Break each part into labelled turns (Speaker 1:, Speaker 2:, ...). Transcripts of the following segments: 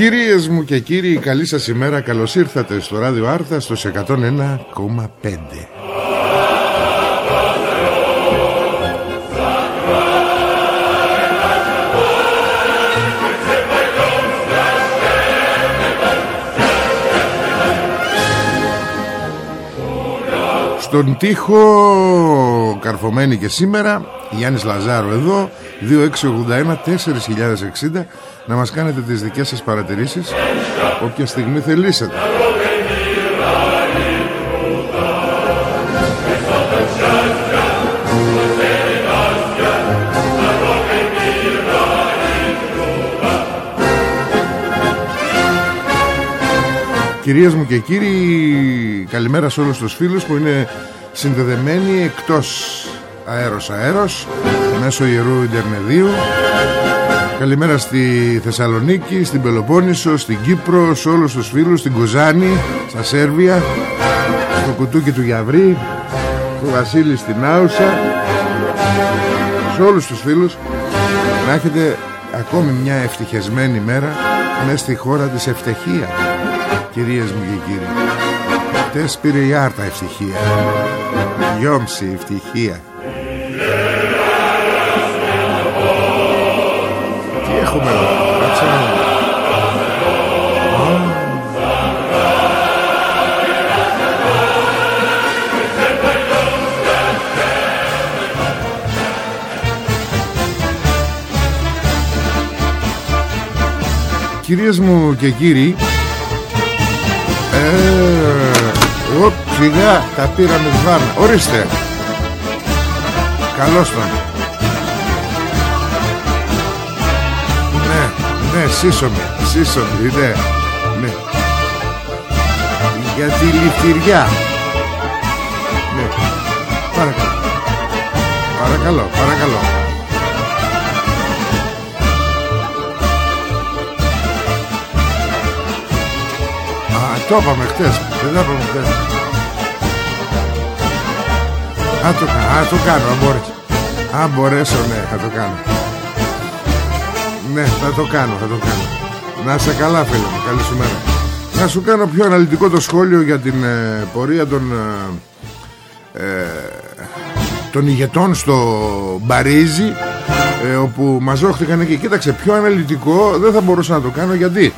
Speaker 1: Κυρίες μου και κύριοι καλή σας ημέρα. Καλώς ήρθατε στο ράδιο Άρθα στο 101,5 Στον τοίχο καρφωμένη και σήμερα. Γιάννης Λαζάρου εδώ 2681 4060 να μας κάνετε τις δικές σας παρατηρήσεις όποια στιγμή θελήσετε Κυρίες μου και κύριοι καλημέρα σε όλους τους φίλους που είναι συνδεδεμένοι εκτός αέρος αέρος μέσω Ιερού Ιντερνεδίου. Καλημέρα στη Θεσσαλονίκη, στην Πελοπόννησο, στην Κύπρο, σε όλους τους φίλους, στην Κοζάνη, στα Σέρβια, στο κουτούκι του Γιαβρή, στο Βασίλη στην Άουσα, σε όλους τους φίλους να έχετε ακόμη μια ευτυχισμένη μέρα μέσα στη χώρα της ευτυχίας, κυρίες μου και κύριοι. Χτες πήρε η Άρτα ευτυχία, γιόμψη ευτυχία. έχουμε εδώ Κάτσε Κυρίες μου και κύριοι ε, οπ, σιγά τα πήραμε σβάρνα Ορίστε Καλώς τον Ναι, σύσσωμη, σύσσωμη, ναι, ναι. Για τη ληφτηριά. Ναι. Παρακαλώ. Παρακαλώ, παρακαλώ. Το είπαμε χτες. Δεν το είπαμε χτες. Α, το, α, το κάνω, αν μπορέσω. Αν μπορέσω, ναι, θα το κάνω. Ναι, θα το κάνω, θα το κάνω. Να σε καλά φίλε μου, καλή σου μέρα. Να σου κάνω πιο αναλυτικό το σχόλιο για την ε, πορεία των, ε, ε, των ηγετών στο Μπαρίζι ε, όπου μαζόχτηκαν εκεί. Κοίταξε, πιο αναλυτικό δεν θα μπορούσα να το κάνω γιατί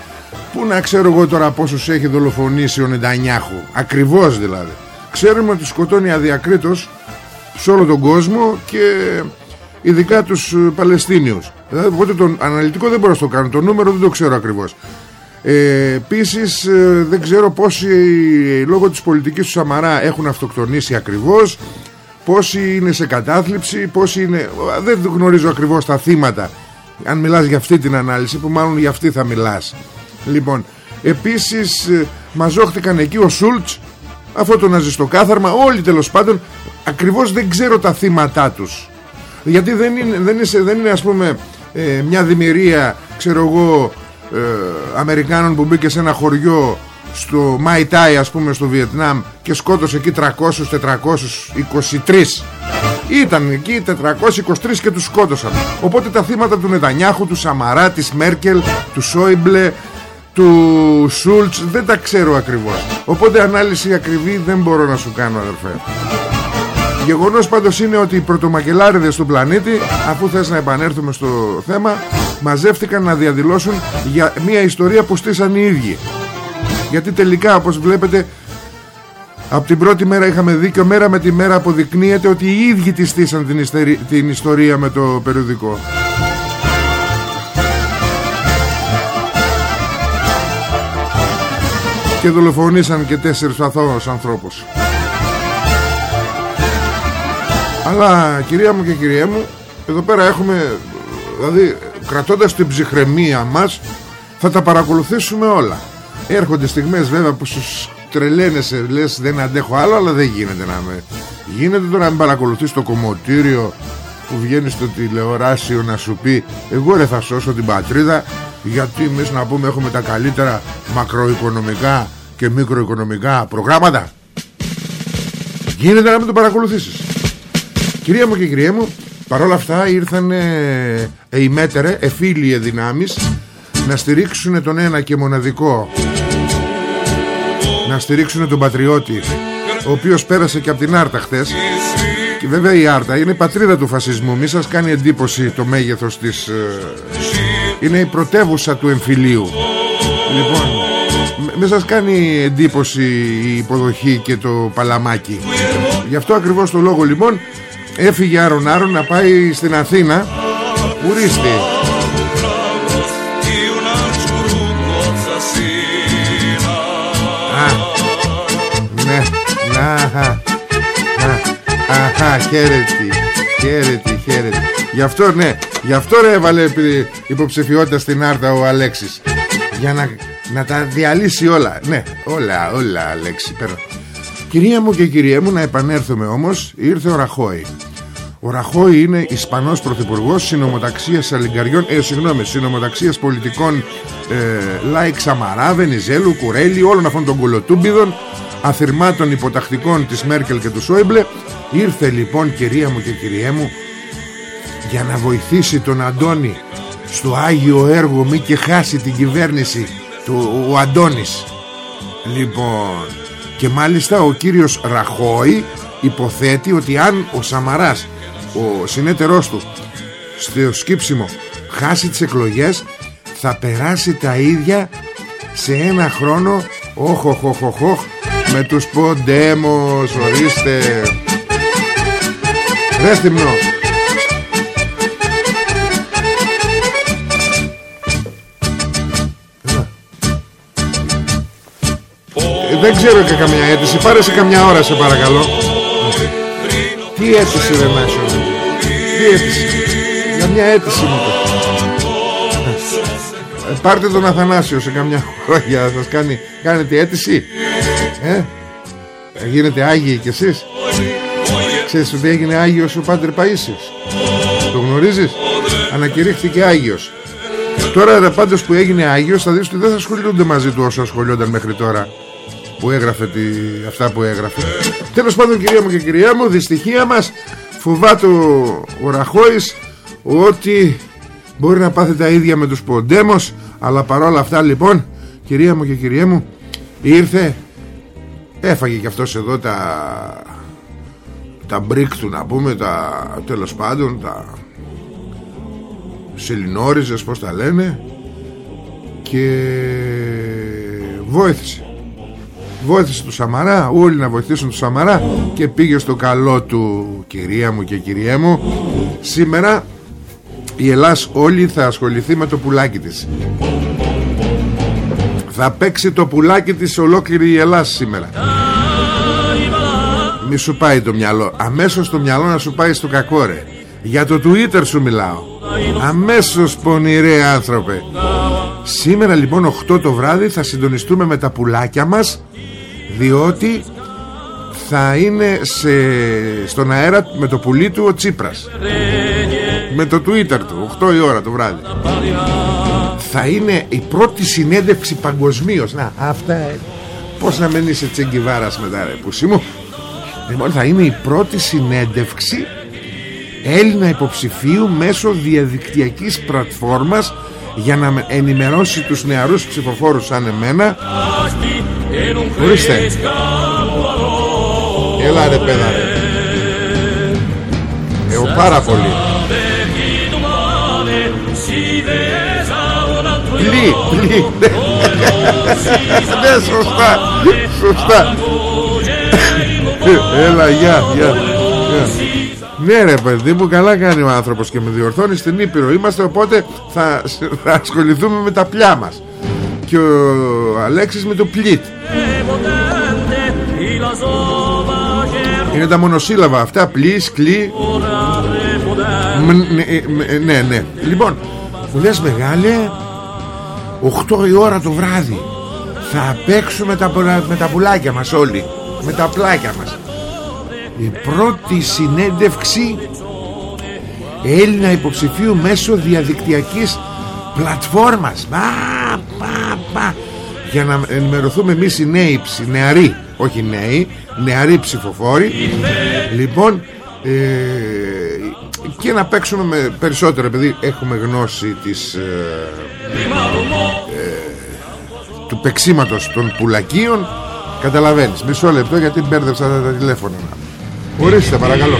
Speaker 1: Πού να ξέρω εγώ τώρα πόσους έχει δολοφονήσει ο Νετανιάχου Ακριβώς δηλαδή Ξέρουμε ότι σκοτώνει αδιακρίτως σε όλο τον κόσμο και ειδικά τους Παλαιστίνιους Δηλαδή, οπότε το αναλυτικό δεν μπορώ να το κάνω. Το νούμερο δεν το ξέρω ακριβώς. Ε, Επίσης, δεν ξέρω πόσοι λόγω της πολιτικής του Σαμαρά έχουν αυτοκτονήσει ακριβώς. πόσοι είναι σε κατάθλιψη πόσοι είναι δεν γνωρίζω ακριβώς τα θύματα αν μιλάς για αυτή την ανάλυση που μάλλον για αυτή θα μιλάς λοιπόν επίσης ε, μαζόχτηκαν εκεί ο Σούλτς αυτό το ναζιστοκάθαρμα όλοι τέλος πάντων ακριβώς δεν ξέρω τα θύματά τους. Γιατί δεν είναι, δεν είναι, δεν είναι ας πούμε ε, μια δημιουργία ξέρω εγώ ε, Αμερικάνων που μπήκε σε ένα χωριό στο Μαϊτάι ας πούμε στο Βιετνάμ και σκότωσε εκεί 300-423 ήταν εκεί 423 και τους σκότωσαν. Οπότε τα θύματα του Νετανιάχου του Σαμαρά, της Μέρκελ του Σόιμπλε του Σούλτς δεν τα ξέρω ακριβώς. Οπότε ανάλυση ακριβή δεν μπορώ να σου κάνω αδερφέ. Γεγονός πάντως είναι ότι οι πρωτομακελάριδες του πλανήτη αφού θες να επανέλθουμε στο θέμα μαζεύτηκαν να διαδηλώσουν για μια ιστορία που στήσαν οι ίδιοι. Γιατί τελικά όπως βλέπετε από την πρώτη μέρα είχαμε δίκιο μέρα με τη μέρα αποδεικνύεται ότι οι ίδιοι τη στήσαν την, την ιστορία με το περιοδικό και δολοφονήσαν και τέσσερις αθώους ανθρώπους. Αλλά κυρία μου και κυρία μου εδώ πέρα έχουμε δηλαδή κρατώντας την ψυχραιμία μας θα τα παρακολουθήσουμε όλα. Έρχονται στιγμές βέβαια που σου τρελαίνεσαι λες δεν αντέχω άλλο αλλά δεν γίνεται να με γίνεται τώρα να με παρακολουθείς το κομμωτήριο που βγαίνει στο τηλεοράσιο να σου πει εγώ ρε θα σώσω την πατρίδα γιατί εμείς να πούμε έχουμε τα καλύτερα μακροοικονομικά και μικροοικονομικά προγράμματα. Γίνεται να με το παρακολουθήσεις. Κυρία μου και κυρία μου παρόλα αυτά ήρθαν ε, ειμέτερε εφήλιε δυνάμεις να στηρίξουν τον ένα και μοναδικό. Να στηρίξουν τον πατριώτη ο οποίος πέρασε και από την Άρτα χτες και βέβαια η Άρτα είναι η πατρίδα του φασισμού. Μη σας κάνει εντύπωση το μέγεθος της ε, είναι η πρωτεύουσα του εμφυλίου. Λοιπόν μη σας κάνει εντύπωση η υποδοχή και το παλαμάκι. Γι' αυτό ακριβώς το λόγο λοιπόν έφυγε Άρον Άρον να πάει στην Αθήνα. Ορίστε Αχα, αχα, χαίρετη, χαίρετη, χαίρετη. Γι' αυτό ναι, γι' αυτό ρε έβαλε υποψηφιότητα στην Άρτα ο Αλέξης. Για να, να τα διαλύσει όλα. Ναι, όλα, όλα Αλέξη. Πέρα. Κυρία μου και κυρία μου να επανέλθουμε όμως, ήρθε ο Ραχώη. Ο Ραχόι είναι Ισπανός Πρωθυπουργός συνομοταξίας αλληγκαριών, ε, συγγνώμη, συνομοταξίας πολιτικών ε, like Σαμαρά, Βενιζέλου, Κουρέλη, όλων αυτών των κολοτούμπιδων αθυρμάτων υποτακτικών της Μέρκελ και του Σόιμπλε ήρθε λοιπόν κυρία μου και κυριέ μου για να βοηθήσει τον Αντώνη στο Άγιο έργο μη και χάσει την κυβέρνηση του ο Αντώνης. Λοιπόν και μάλιστα ο κύριος Ραχώη υποθέτει ότι αν ο Σαμαράς ο συνέτερός του στο σκύψιμο χάσει τις εκλογές θα περάσει τα ίδια σε ένα χρόνο όχ όχ όχ όχ με τους ποντέμος ορίστε. Ρε θυμνό Δεν ξέρω και καμιά αίτηση. Πάρε σε καμιά ώρα σε παρακαλώ. Τι αίτηση δεν έσω Τι αίτηση. Για μια αίτηση μου ε, Πάρτε τον Αθανάσιο σε καμιά χρόνια Σας κάνει Κάνετε αίτηση. Ε, γίνετε Άγιοι κι εσείς. Ξέρεις ότι έγινε Άγιος ο Πάτερ Παΐσιος Το γνωρίζεις; Ανακηρύχθηκε Άγιος. Τώρα πάντως που έγινε Άγιος Θα δεις ότι δεν θα ασχολούνται μαζί του όσο ασχολιόνταν μέχρι τώρα Που έγραφε τη... αυτά που έγραφε. Τέλος πάντων κυρία μου και κυρία μου Δυστυχία μας φοβάται ο Ραχώης Ότι μπορεί να πάθει τα ίδια με τους Ποντέμος Αλλά παρόλα αυτά λοιπόν Κυρία μου και κυρία μου Ήρθε Έφαγε και αυτός εδώ τα τα μπρίκ του να πούμε τα τέλος πάντων τα σελινόριζες πως τα λένε και βόηθησε βόηθησε του Σαμαρά όλοι να βοηθήσουν του Σαμαρά. Και πήγε στο καλό του κυρία μου και κυρία μου. Σήμερα η Ελλάς όλη θα ασχοληθεί με το πουλάκι της. Θα παίξει το πουλάκι της ολόκληρη η Ελλάδα σήμερα. Μη σου πάει το μυαλό. Αμέσως το μυαλό να σου πάει στο κακό ρε. Για το Twitter σου μιλάω. Αμέσως πονηρέ άνθρωπε. Σήμερα λοιπόν 8 το βράδυ θα συντονιστούμε με τα πουλάκια μας διότι θα είναι σε, στον αέρα με το πουλί του ο Τσίπρας. Με το Twitter του 8 η ώρα το βράδυ. Θα είναι η πρώτη συνέντευξη παγκοσμίως. Να αυτά Πώς να μην είσαι τσεγκιβάρας μετά ρε πούσι μου. Λοιπόν θα είναι η πρώτη συνέντευξη Έλληνα υποψηφίου μέσω διαδικτυακής πλατφόρμας για να ενημερώσει τους νεαρούς ψηφοφόρους σαν εμένα. Ορίστε. Έλα ρε παιδά ρε Εγώ πάρα πολύ. Πλή, πλή Ναι σωστά Σωστά. Έλα γεια γεια ναι ρε παιδί μου καλά κάνει ο άνθρωπος και με διορθώνεις στην Ήπειρο. Είμαστε οπότε θα, θα ασχοληθούμε με τα πλιά μας. Και ο Αλέξης με το πλήτ. Είναι τα μονοσύλλαβα αυτά Πλής, κλή ναι, ναι, ναι. Λοιπόν Μου λες μεγάλε 8 η ώρα το βράδυ. Θα παίξουμε τα, με τα πουλάκια μας όλοι. Με τα πλάκια μας η πρώτη συνέντευξη Έλληνα υποψηφίου μέσω διαδικτυακής πλατφόρμας. Μα, μα, μα. για να ενημερωθούμε εμείς οι νέοι νεαροί όχι νέοι νεαροί ψηφοφόροι. Λοιπόν ε, και να παίξουμε με περισσότερο επειδή έχουμε γνώση της ε, ε, του πεξίματος των πουλακίων. Καταλαβαίνεις μισό λεπτό γιατί μπέρδεψα τα, τα τηλέφωνα Ορίστε παρακαλώ.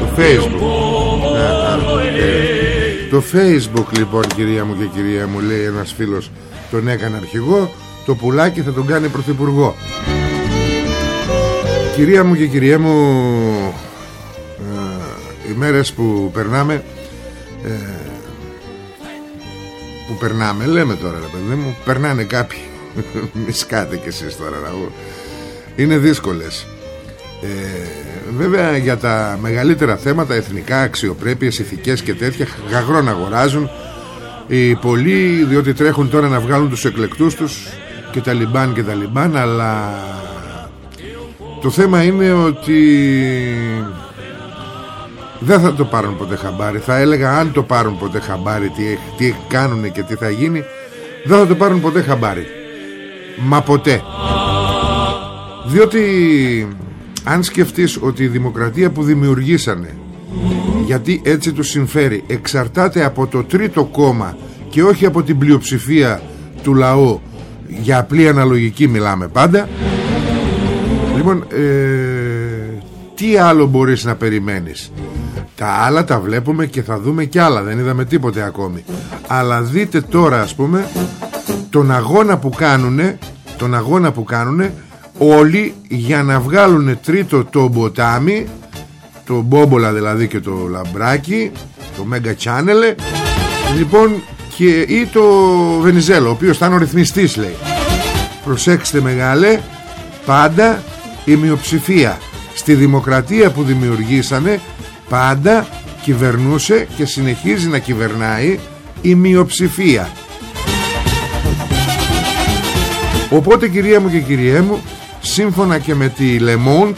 Speaker 1: Το facebook. Το facebook λοιπόν κυρία μου και κυρία μου λέει ένας φίλος τον έκανε αρχηγό το πουλάκι θα τον κάνει πρωθυπουργό. Κυρία μου και κυρία μου οι μέρες που περνάμε ε, που περνάμε λέμε τώρα ρε παιδί μου περνάνε κάποιοι. Μη σκάτε κι εσείς τώρα είναι δύσκολες. Ε, βέβαια για τα μεγαλύτερα θέματα εθνικά αξιοπρέπειες ηθικές και τέτοια γαγρό να αγοράζουν. Οι πολλοί διότι τρέχουν τώρα να βγάλουν τους εκλεκτούς τους και τα λιμπάν και τα λιμπάν αλλά το θέμα είναι ότι δεν θα το πάρουν ποτέ χαμπάρι. Θα έλεγα αν το πάρουν ποτέ χαμπάρι τι, τι κάνουν και τι θα γίνει δεν θα το πάρουν ποτέ χαμπάρι. Μα ποτέ. Διότι αν σκεφτείς ότι η δημοκρατία που δημιουργήσανε γιατί έτσι του συμφέρει εξαρτάται από το τρίτο κόμμα και όχι από την πλειοψηφία του λαού για απλή αναλογική μιλάμε πάντα. Λοιπόν ε, τι άλλο μπορείς να περιμένεις; Τα άλλα τα βλέπουμε και θα δούμε κι άλλα Δεν είδαμε τίποτε ακόμη. Αλλά δείτε τώρα ας πούμε Τον αγώνα που κάνουνε Τον αγώνα που κάνουνε Όλοι για να βγάλουν τρίτο το μποτάμι Το μπόμπολα δηλαδή και το λαμπράκι Το Mega Channel Λοιπόν και ή το Βενιζέλο Ο οποίος ήταν ο ρυθμιστής λέει. Προσέξτε μεγάλε Πάντα η μειοψηφία. Στη δημοκρατία που δημιουργήσανε πάντα κυβερνούσε και συνεχίζει να κυβερνάει η μειοψηφία. Οπότε κυρία μου και κυρία μου σύμφωνα και με τη Le Monde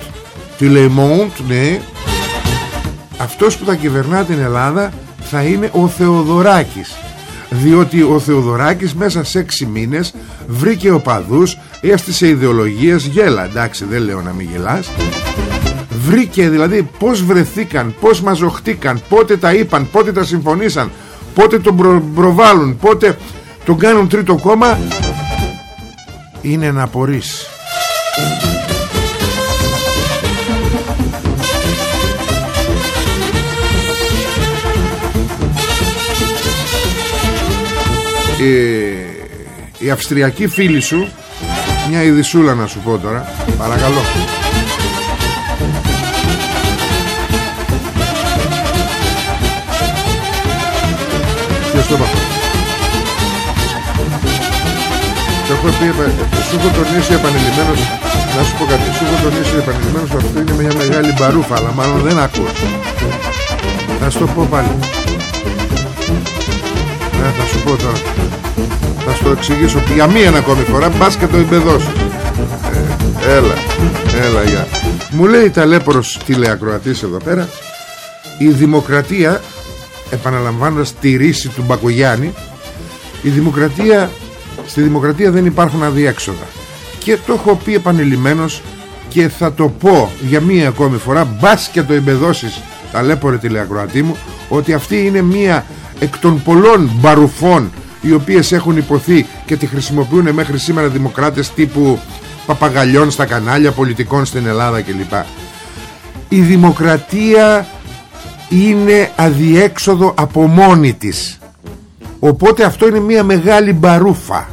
Speaker 1: τη Le Monde ναι αυτός που θα κυβερνά την Ελλάδα θα είναι ο Θεοδωράκης. Διότι ο Θεοδωράκης μέσα σε έξι μήνες βρήκε οπαδούς έστησε ιδεολογίες γέλα εντάξει δεν λέω να μην γελάς βρήκε δηλαδή πως βρεθήκαν, πως μαζοχτήκαν, πότε τα είπαν, πότε τα συμφωνήσαν, πότε τον προ, προβάλλουν, πότε τον κάνουν τρίτο κόμμα είναι να απορείς. η αυστριακή φίλη σου μια ειδισούλα να σου πω τώρα παρακαλώ από αυτό. Το έχω πει, σου έχω τονίσει επανειλημμένος Να σου πω κάτι, σου έχω τονίσει επανειλημμένος Αυτό είναι μια μεγάλη μπαρούφα Αλλά μάλλον δεν ακούς Θα σου το πω πάλι. Ναι θα σου πω τώρα. Θα σου το εξηγήσω για μία ακόμη φορά Μπας και το εμπεδώσω ε, Έλα, έλα για Μου λέει ταλέπορος τηλεακροατής εδώ πέρα Η δημοκρατία Επαναλαμβάνοντας τη ρίση του Μπακογιάννη Η δημοκρατία Στη δημοκρατία δεν υπάρχουν αδιέξοδα. Και το έχω πει επανειλημμένος Και θα το πω για μία ακόμη φορά Μπας και το εμπεδώσεις Ταλέπορε τηλεακροατή μου Ότι αυτή είναι μία εκ των πολλών μπαρουφών Οι οποίες έχουν υποθεί Και τη χρησιμοποιούν μέχρι σήμερα δημοκράτες Τύπου παπαγαλιών στα κανάλια Πολιτικών στην Ελλάδα κλπ. Η δημοκρατία Είναι αδιέξοδο από μόνη της Οπότε αυτό είναι μια μεγάλη μπαρούφα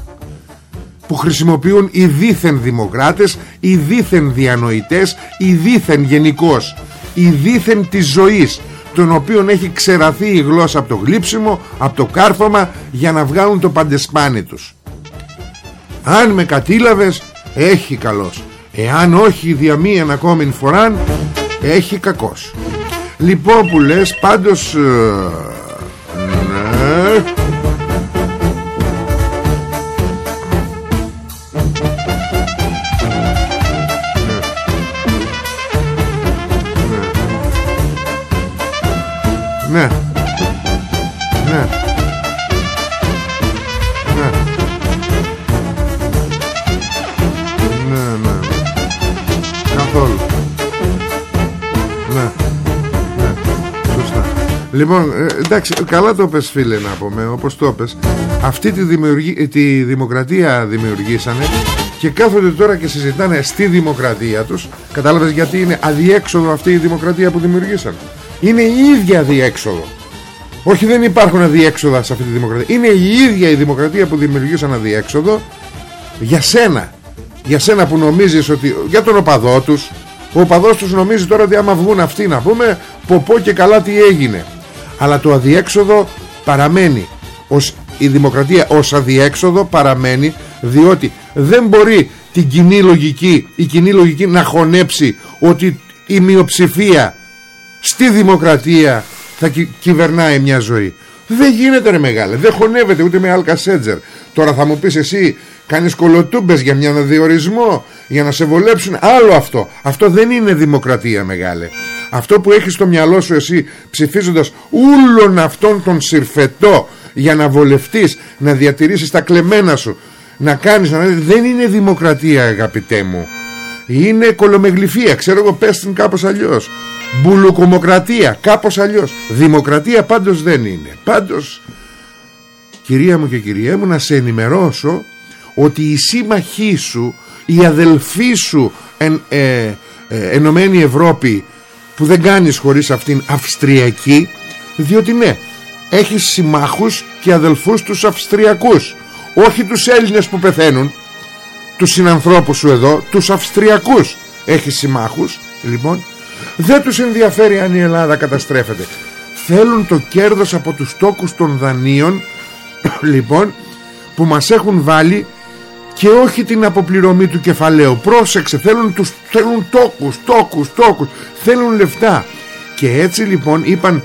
Speaker 1: που χρησιμοποιούν οι δίθεν δημοκράτες, οι δίθεν διανοητές, οι δίθεν γενικώς, οι δίθεν της ζωής τον οποίον έχει ξεραθεί η γλώσσα από το γλύψιμο, από το κάρφωμα για να βγάλουν το παντεσπάνι τους. Αν με κατήλαβες έχει καλός. Εάν όχι δια μίαν ακόμη φοράν έχει κακός. Λοιπόν που λες πάντως... Ε, ναι, Ναι. Ναι. Ναι Λοιπόν ε, εντάξει καλά το πες φίλε να πούμε Όπως το πες. Αυτή τη, δημιουργή, τη δημοκρατία δημιουργήσανε και κάθονται τώρα και συζητάνε στη δημοκρατία τους. Κατάλαβες γιατί είναι αδιέξοδο αυτή η δημοκρατία που δημιουργήσαν είναι η ίδια διέξοδο όχι δεν υπάρχουν αδιέξοδα σε αυτή τη δημοκρατία. Είναι η ίδια η δημοκρατία που δημιουργήσαν αδιέξοδο για σένα. Για σένα που νομίζεις ότι για τον οπαδό τους. Ο οπαδός τους νομίζει τώρα ότι άμα βγουν αυτοί να πούμε πω πω και καλά τι έγινε αλλά το αδιέξοδο παραμένει. Ως η δημοκρατία ως αδιέξοδο παραμένει διότι δεν μπορεί την κοινή λογική η κοινή λογική να χωνέψει ότι η μειοψηφία στη δημοκρατία θα κυβερνάει μια ζωή. Δεν γίνεται ρε μεγάλε. Δεν χωνεύεται ούτε με αλκασέτζερ τώρα θα μου πεις εσύ κάνεις κολοτούμπες για μια διορισμό για να σε βολέψουν. Άλλο αυτό. Αυτό δεν είναι δημοκρατία μεγάλε αυτό που έχεις στο μυαλό σου εσύ ψηφίζοντας όλων αυτών τον συρφετό για να βολευτείς να διατηρήσεις τα κλεμμένα σου να κάνεις να... δεν είναι δημοκρατία αγαπητέ μου. Είναι κολομεγλυφία. Ξέρω εγώ πες την κάπως αλλιώς. Μπουλουκομοκρατία Κάπως αλλιώς. Δημοκρατία πάντως δεν είναι. Πάντως Κυρία μου και κυρία μου να σε ενημερώσω Ότι η σύμμαχή σου Η αδελφή σου εν, ε, ε, Ενωμένη Ευρώπη Που δεν κάνεις χωρίς αυτήν Αυστριακή Διότι ναι Έχεις συμμάχους και αδελφούς τους Αυστριακούς Όχι τους Έλληνες που πεθαίνουν Τους συνανθρώπους σου εδώ Τους Αυστριακούς. Έχεις συμμάχους Λοιπόν. Δεν τους ενδιαφέρει αν η Ελλάδα καταστρέφεται. Θέλουν το κέρδος από τους τόκους των δανείων Λοιπόν Που μας έχουν βάλει Και όχι την αποπληρωμή του κεφαλαίου. Πρόσεξε θέλουν, τους, θέλουν τόκους Τόκους, τόκους. Θέλουν λεφτά. Και έτσι λοιπόν είπαν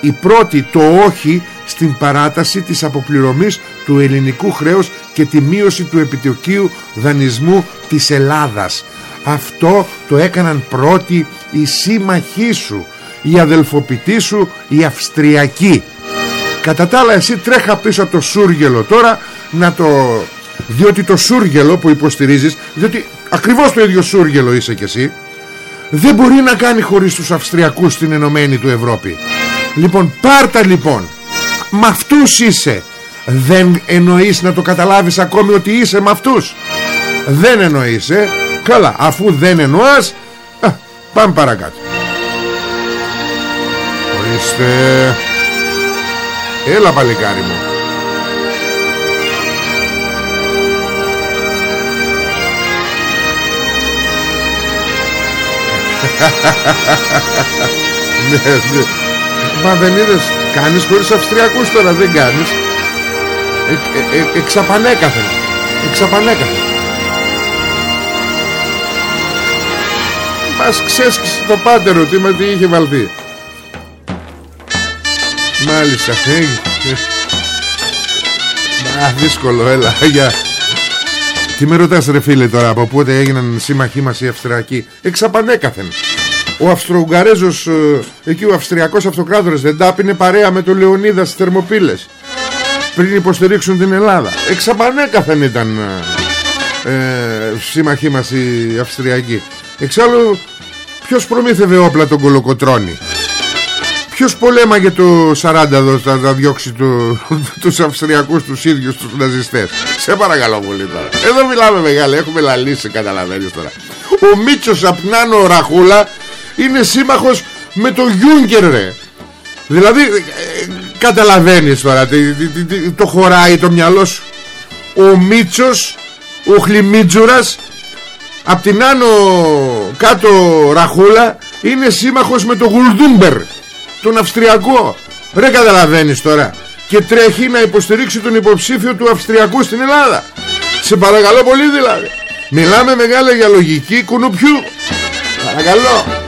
Speaker 1: Οι πρώτοι το όχι στην παράταση της αποπληρωμής του ελληνικού χρέους και τη μείωση του επιτοκίου δανεισμού της Ελλάδας. Αυτό το έκαναν πρώτοι η σύμμαχοί σου η αδελφοποιητή σου η Αυστριακή κατά τα άλλα εσύ τρέχα πίσω από το Σούργελο τώρα να το διότι το Σούργελο που υποστηρίζεις διότι ακριβώς το ίδιο Σούργελο είσαι κι εσύ δεν μπορεί να κάνει χωρίς τους Αυστριακούς στην Ενωμένη του Ευρώπη. Λοιπόν πάρτα λοιπόν. Με αυτούς είσαι. Δεν εννοείς να το καταλάβεις ακόμη ότι είσαι με αυτούς. Δεν εννοείς ε; καλά αφού δεν εννοάς Πάμε παρακάτω. Ορίστε. Έλα παλικάρι μου ναι, ναι. Μα δεν είδες Κάνεις χωρίς Αυστριακούς τώρα δεν κάνεις. Ε, ε, εξαπανέκαθεν εξαπανέκαθεν. Μας ξέσκησε το πάτερο τι με τι είχε βαλθεί μάλιστα Α, δύσκολο έλα για. Τι με ρωτάς ρε φίλε τώρα από πότε έγιναν σύμμαχοί μας οι Αυστριακοί; Εξαπανέκαθεν Ο Αυστρο-Ουγγαρέζος ε, Εκεί ο Αυστριακός Αυτοκράτορας Δεν τάπινε παρέα με τον Λεωνίδα στις Θερμοπύλες Πριν υποστηρίξουν την Ελλάδα. Εξαπανέκαθεν ήταν ε, ε, Σύμμαχοί μας οι Αυστριακοί. Εξάλλου Ποιος προμήθευε όπλα τον Κολοκοτρώνη Ποιος πολέμαγε το 40 εδώ θα, θα διώξει το, τους Αυστριακούς τους ίδιους τους ναζιστές; Σε παρακαλώ πολύ τώρα. Εδώ μιλάμε μεγάλα έχουμε λαλήσει καταλαβαίνεις τώρα. Ο Μίτσος Απνάνο Ραχούλα είναι σύμμαχος με το Γιούγκερ ρε. Δηλαδή ε, καταλαβαίνεις τώρα το χωράει το μυαλό σου. Ο Μίτσος ο Χλιμίτζουρας Απ' την άνω κάτω Ραχούλα είναι σύμμαχος με το Γουλδούμπερ τον Αυστριακό. Ρε καταλαβαίνεις τώρα. Και τρέχει να υποστηρίξει τον υποψήφιο του Αυστριακού στην Ελλάδα. Σε παρακαλώ πολύ δηλαδή. Μιλάμε μεγάλα για λογική κουνουπιού. Παρακαλώ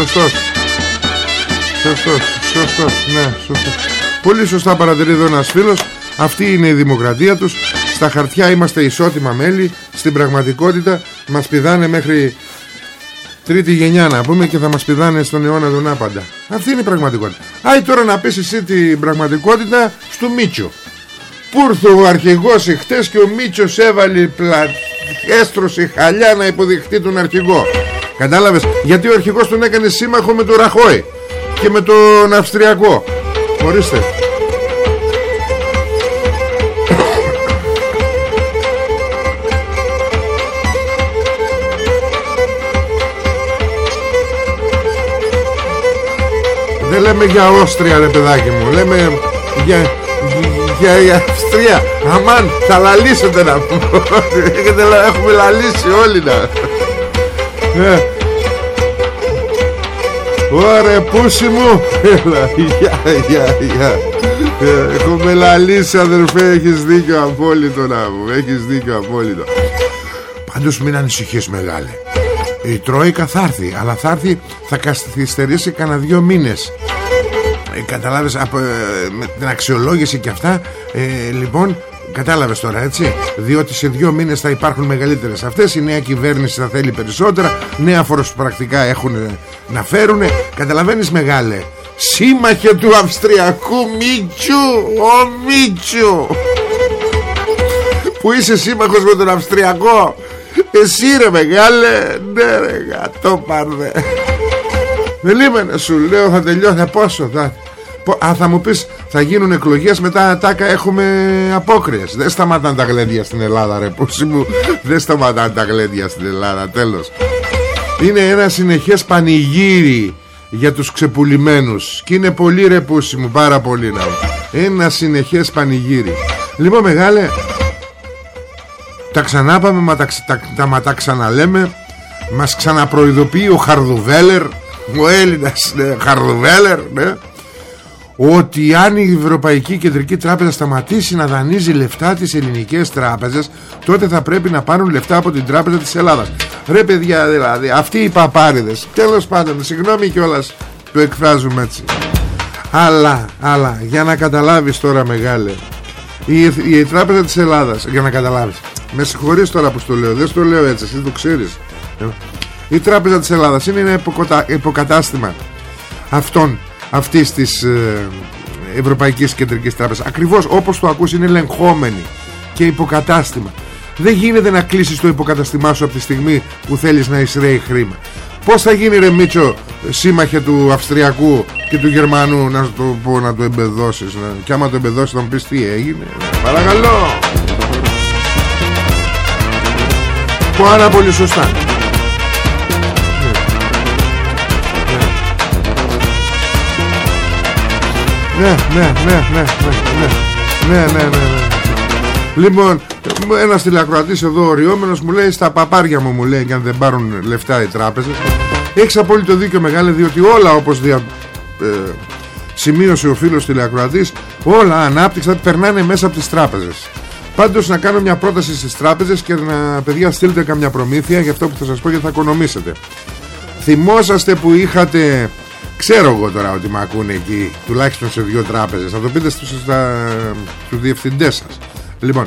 Speaker 1: Σωστός. Σωστός Σωστός. Ναι σωστός. Πολύ σωστά παρατηρεί εδώ ένας φίλος. Αυτή είναι η δημοκρατία τους. Στα χαρτιά είμαστε ισότιμα μέλη. Στην πραγματικότητα μας πηδάνε μέχρι Τρίτη γενιά να πούμε Και θα μας πηδάνε στον αιώνα τον άπαντα Αυτή είναι η πραγματικότητα. Άι τώρα να πεις εσύ την πραγματικότητα Στο Μίτσο. Που ήρθε ο αρχηγός εχθές Και ο Μίτσος έβαλε πλα... Έστρωσε χαλιά να υποδειχτεί τον αρχηγό; Κατάλαβες; Γιατί ο αρχηγός τον έκανε σύμμαχο με τον Ραχώη Και με τον Αυστριακό. Ορίστε. Δεν λέμε για Όστρια ρε παιδάκι μου. Λέμε για, για, για Αυστρία. Αμάν θα λαλήσετε να πούμε. Έχουμε λαλήσει όλοι να ε, Ωραία πούσι μου. Έλα Γεια γεια γεια. Έχουμε λαλήσει αδερφέ Έχεις δίκιο απόλυτο να μου Έχεις δίκιο απόλυτο. Πάντως μην ανησυχείς μεγάλε Η Τρόικα θα έρθει Αλλά θα έρθει Θα καθυστερήσει κανένα δυο μήνες. Ε, Καταλάβες από, ε, Με την αξιολόγηση και αυτά ε, Λοιπόν Κατάλαβες τώρα έτσι; Διότι σε δύο μήνες θα υπάρχουν μεγαλύτερες αυτές Η νέα κυβέρνηση θα θέλει περισσότερα Νέα φοροσπρακτικά έχουν να φέρουν Καταλαβαίνεις μεγάλε Σύμμαχε του Αυστριακού Μίτσου Ο Μίτσου! Που είσαι σύμμαχος με τον Αυστριακό! Εσύ ρε μεγάλε Ναι ρε γατό παρδε Δεν σου λέω θα τελειώσει Πόσο θα Α, θα μου πεις θα γίνουν εκλογές μετά τάκα έχουμε απόκριες. Δεν σταματάνε τα γλέντια στην Ελλάδα ρε πούσι μου. Δεν σταματάνε τα γλέντια στην Ελλάδα τέλος. Είναι ένα συνεχές πανηγύρι για τους ξεπουλημένους. Και είναι πολύ ρε πούσι μου πάρα πολύ να Ένα συνεχές πανηγύρι. Λοιπόν μεγάλε Τα ξανάπαμε μα τα, τα, τα, μα τα ξαναλέμε. Μας ξαναπροειδοποιεί ο Χαρδουβέλερ Ο Έλληνας ναι, Χαρδουβέλερ ναι ότι αν η Ευρωπαϊκή Κεντρική Τράπεζα σταματήσει να δανείζει λεφτά τις ελληνικές τράπεζες τότε θα πρέπει να πάρουν λεφτά από την Τράπεζα της Ελλάδας. Ρε παιδιά δηλαδή αυτοί οι παπάριδες. Τέλος πάντων συγγνώμη κιόλας που εκφράζουμε έτσι. Αλλά, αλλά για να καταλάβεις τώρα μεγάλε η, η, Τράπεζα της Ελλάδας για να καταλάβεις με συγχωρείς τώρα που στο λέω δεν στο λέω έτσι εσύ το ξέρεις η Τράπεζα της Ελλάδας είναι ένα υποκατάστημα αυτών αυτής της ε, Ευρωπαϊκής Κεντρικής Τράπεζας. Ακριβώς όπως το ακούς είναι ελεγχόμενη και υποκατάστημα. Δεν γίνεται να κλείσεις το υποκαταστημά σου από τη στιγμή που θέλεις να εισραίει χρήμα. Πως θα γίνει ρε Μίτσο σύμμαχε του Αυστριακού και του Γερμανού να το πω να το εμπεδώσεις να... και άμα το εμπεδώσεις θα μου πεις τι έγινε. Παρακαλώ! Πάρα πολύ σωστά ναι, ναι, ναι, ναι, ναι, ναι, ναι, ναι, ναι, ναι. Λοιπόν, Ένας τηλεακροατής εδώ οριόμενος μου λέει στα παπάρια μου, μου λέει, και αν δεν πάρουν λεφτά οι τράπεζες. Έχεις απόλυτο δίκιο μεγάλε, διότι όλα όπως δια, ε, σημείωσε ο φίλος τηλεακροατής, όλα ανάπτυξη περνάνε μέσα από τις τράπεζες. Πάντως να κάνω μια πρόταση στις τράπεζες και να παιδιά στείλτε καμιά προμήθεια για αυτό που θα σας πω και θα οικονομήσετε. Θυμόσαστε που είχατε, ξέρω εγώ τώρα ότι με ακούνε εκεί, τουλάχιστον σε δύο τράπεζες, θα το πείτε στους, στα, στους διευθυντές σας. Λοιπόν,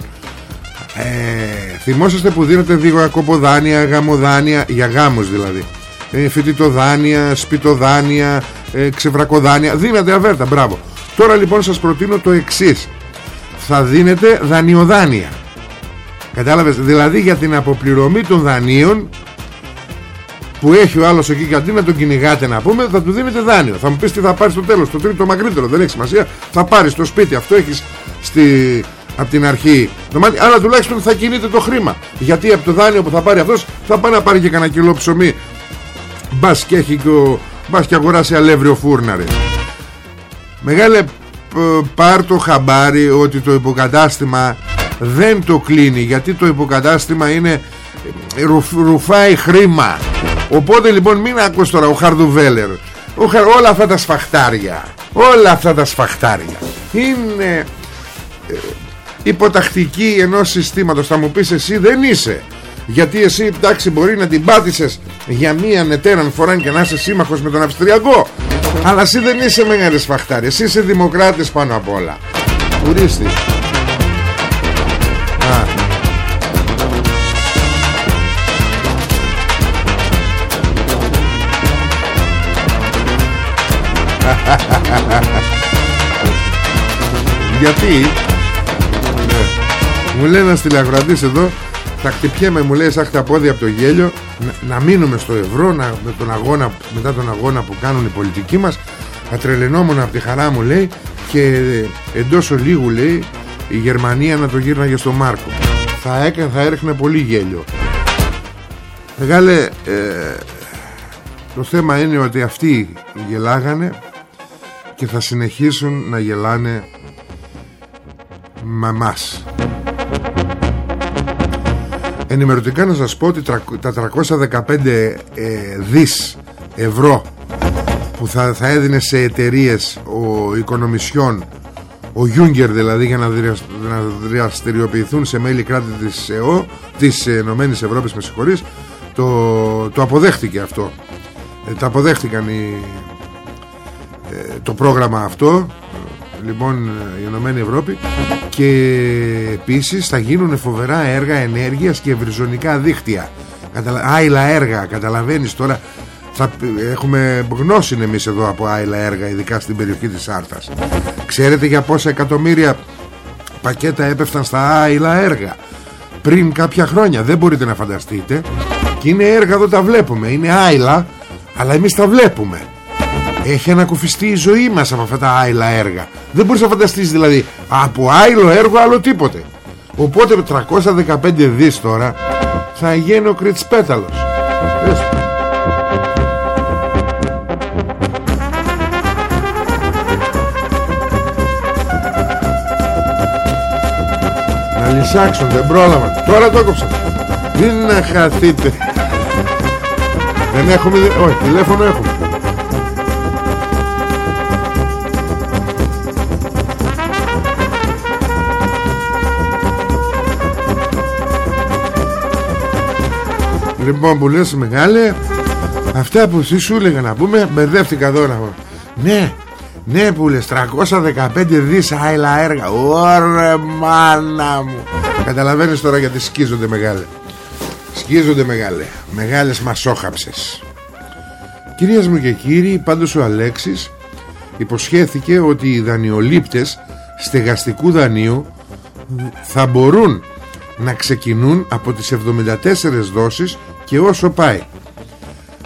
Speaker 1: ε, θυμόσαστε που δίνετε δύο ακοποδάνεια, γαμοδάνεια, για γάμους δηλαδή. Ε, φοιτητοδάνεια, σπιτοδάνεια, ε, ξεβρακοδάνεια. Δίνατε αβέρτα, μπράβο. Τώρα λοιπόν σας προτείνω το εξής θα δίνετε δανειοδάνεια κατάλαβες δηλαδή για την αποπληρωμή των δανείων που έχει ο άλλος εκεί και αντί να τον κυνηγάτε να πούμε θα του δίνετε δάνειο. Θα μου πεις τι θα πάρεις στο τέλος το τρίτο μακρύτερο δεν έχει σημασία. Θα πάρεις το σπίτι αυτό έχεις στη... από την αρχή αλλά τουλάχιστον θα κινείται το χρήμα. Γιατί από το δάνειο που θα πάρει αυτός θα πάει να πάρει και κανένα κιλό ψωμί. Μπας και έχει και ο... μπας και αγοράσει αλεύρι φούρναρε Μεγάλε πάρ το χαμπάρι ότι το υποκατάστημα δεν το κλείνει γιατί το υποκατάστημα είναι ρουφάει χρήμα οπότε λοιπόν μην ακούς τώρα ο Χαρδουβέλερ. Ο, όλα αυτά τα σφαχτάρια. Όλα αυτά τα σφαχτάρια. Είναι ε, υποτακτική ενός συστήματος. Θα μου πεις εσύ δεν είσαι. Γιατί εσύ εντάξει μπορεί να την πάτησες για μία νετέραν φοράν και να είσαι σύμμαχος με τον Αυστριακό. Αλλά εσύ δεν είσαι μεγάλη σφαχτάρι Εσύ είσαι δημοκράτης πάνω απ' όλα. Ουρίστη Γιατί ναι. Μου λέει ένας τηλεακροατής εδώ Θα χτυπιέμαι μου λέει σαν τα πόδια από το γέλιο να, μείνουμε στο ευρώ να, με τον αγώνα, μετά τον αγώνα που κάνουν οι πολιτικοί μας θα τρελαινόμουν από τη χαρά μου λέει και εντός ολίγου λέει η Γερμανία να το γύρναγε στο Μάρκο θα, έκανε, θα έρχνε πολύ γέλιο Μεγάλε ε, το θέμα είναι ότι αυτοί γελάγανε και θα συνεχίσουν να γελάνε με μας. Ενημερωτικά να σας πω ότι τα 315 ε, δις ευρώ που θα, θα έδινε σε εταιρείες ο Οικονομισιόν ο Γιούγκερ δηλαδή για να, δραστηριοποιηθούν σε μέλη κράτη της ΕΟ της Ενωμένης Ευρώπης με συγχωρείς το, το αποδέχτηκε αυτό. Ε, τα αποδέχτηκαν οι, ε, το πρόγραμμα αυτό λοιπόν η Ενωμένη Ευρώπη και επίσης θα γίνουν φοβερά έργα ενέργειας και ευρυζωνικά δίκτυα άειλα έργα καταλαβαίνεις τώρα θα έχουμε γνώση εμείς εδώ από άειλα έργα ειδικά στην περιοχή της Άρτας ξέρετε για πόσα εκατομμύρια πακέτα έπεφταν στα άειλα έργα; Πριν κάποια χρόνια δεν μπορείτε να φανταστείτε. Και είναι έργα εδώ τα βλέπουμε είναι άειλα αλλά εμείς τα βλέπουμε έχει ανακουφιστεί η ζωή μας από αυτά τα άειλα έργα. Δεν μπορείς να φανταστείς δηλαδή από άειλο έργο άλλο τίποτε. Οπότε 315 δις τώρα θα γίνει ο Κριτσπέταλος Να λυσάξουν δεν πρόλαβα Τώρα το έκοψα Μην να χαθείτε. Δεν έχουμε Όχι τηλέφωνο έχουμε Λοιπόν που λες μεγάλε Αυτά που εσύ σου έλεγα να πούμε Μπερδεύτηκα εδώ να πω. Ναι ναι που λες 315 δις άειλα έργα. Ωρε μάνα μου. Καταλαβαίνεις τώρα γιατί σκίζονται μεγάλε. Σκίζονται μεγάλε. Μεγάλες μασόχαψες. Κυρίες μου και κύριοι Πάντως ο Αλέξης Υποσχέθηκε ότι οι δανειολήπτες Στεγαστικού δανείου Θα μπορούν να ξεκινούν από τις 74 δόσεις και όσο πάει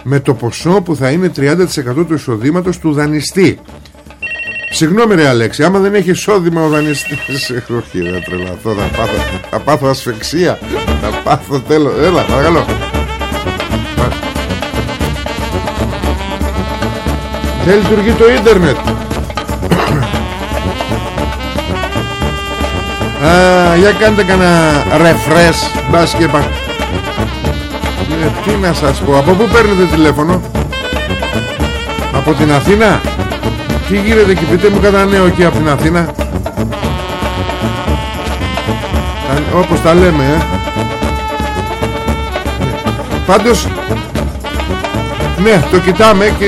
Speaker 1: με το ποσό που θα είναι 30% του εισοδήματος του δανειστή. Συγγνώμη ρε Αλέξη Άμα δεν έχει εισόδημα ο δανειστής. Όχι δεν τρελαθώ θα πάθω, θα πάθω ασφεξία Θα πάθω τέλος. Έλα παρακαλώ. Δεν λειτουργεί το ίντερνετ. Α, για κάντε κανένα ρεφρές Μπας και πας... Ε, τι να σας πω Από πού παίρνετε τηλέφωνο; Από την Αθήνα; Τι γίνεται εκεί πείτε μου κατά νέο εκεί από την Αθήνα. Όπως τα λέμε ε. Πάντως Ναι το κοιτάμε και,